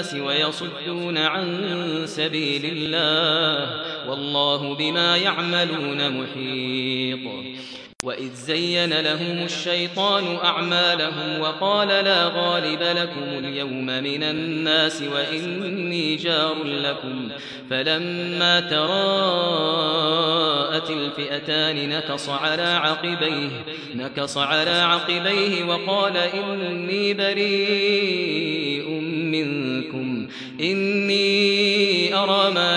الناس ويصدون عن سبيل الله والله بما يعملون محيط. وإذ زين لهم الشيطان أعمالهم وقال لا غالب لكم اليوم من الناس وإني جار لكم. فلما تراءت الفئتان نكص على عقبيه نكص على عقبيه وقال إني بريء